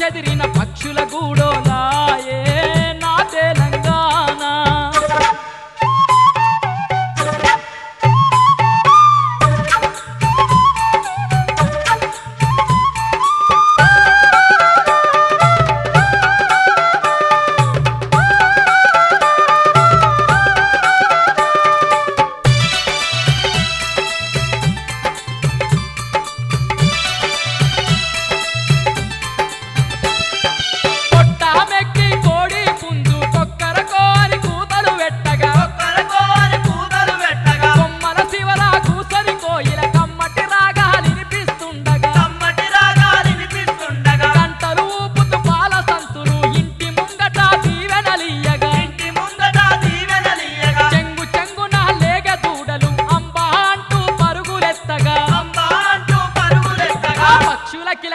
చెదిరిన పక్షుల గూడోలాయే నా తెలంగాణ.